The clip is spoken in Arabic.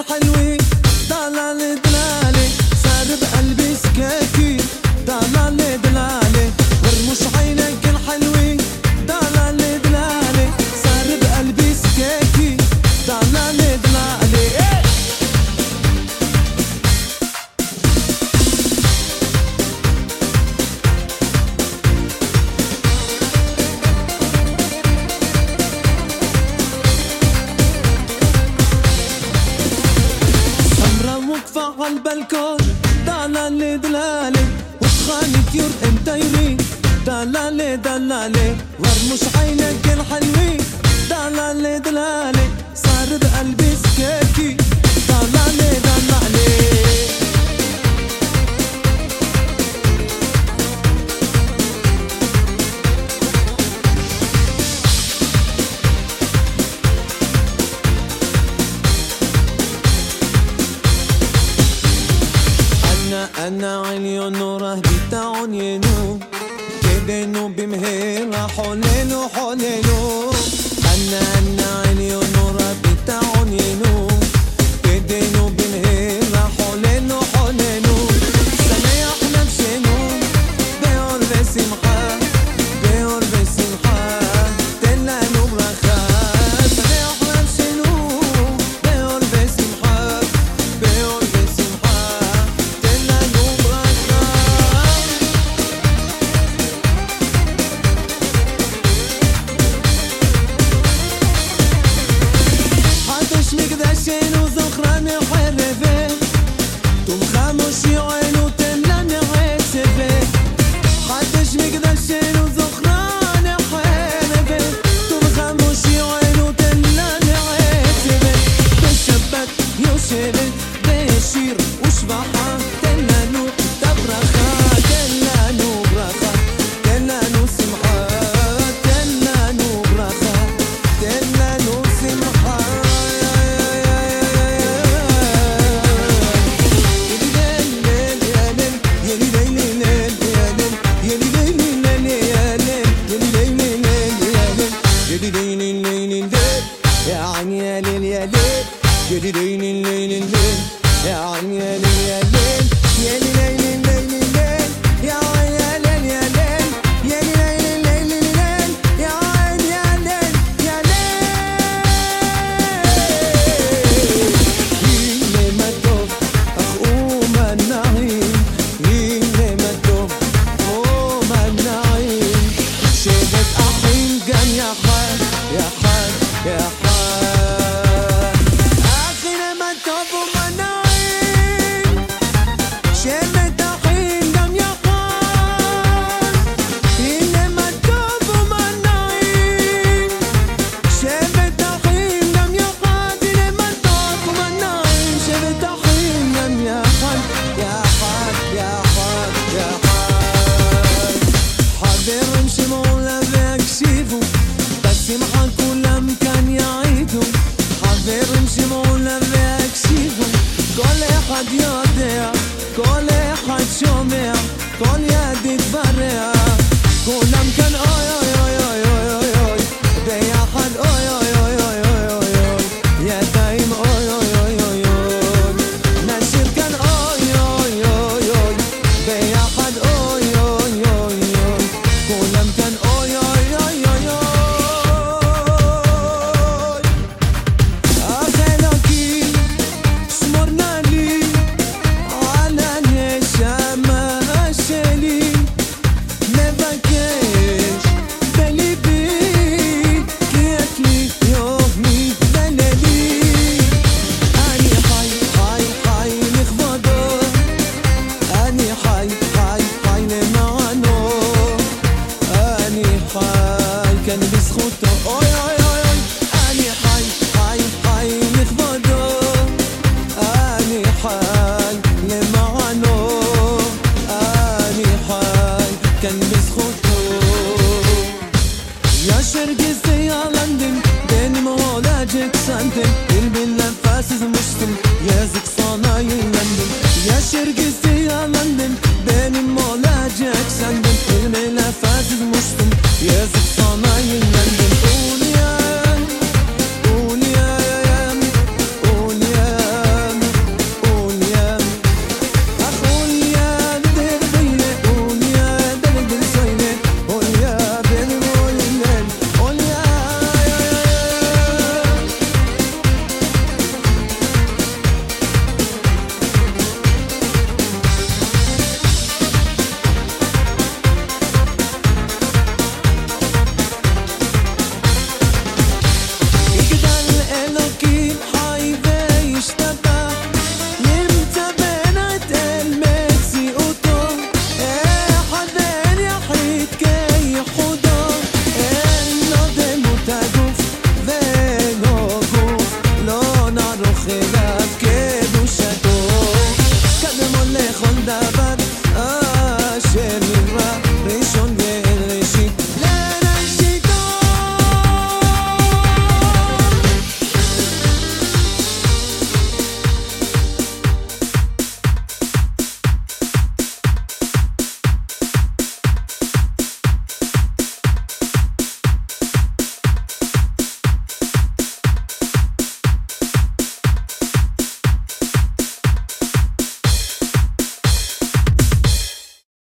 الحلوة مدايرين دلالي دلالي. ورمش عينك الحلوين دلالي دلالي. صارت قلبي سكاكي دلالي دلالي. أنا عليون نوره بتاع ينو كدنو بمهيرة حليلو حليلو أنا أنا عليون يعني يا ليل يا ليل يا ليل يا ليل يا ليل يا ليل يا ليل חברים שמעו לה והקשיבו, כל אחד יודע, כל אחד שומע, כל יד יתברע, כולם כאן gelecek sendin Bir bilen felsizmiştim Yazık sana yıllandım Yaşır gibi Yeah.